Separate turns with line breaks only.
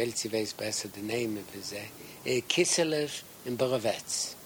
weil sie weiß besser den Namen für sie, äh, in Borowetz.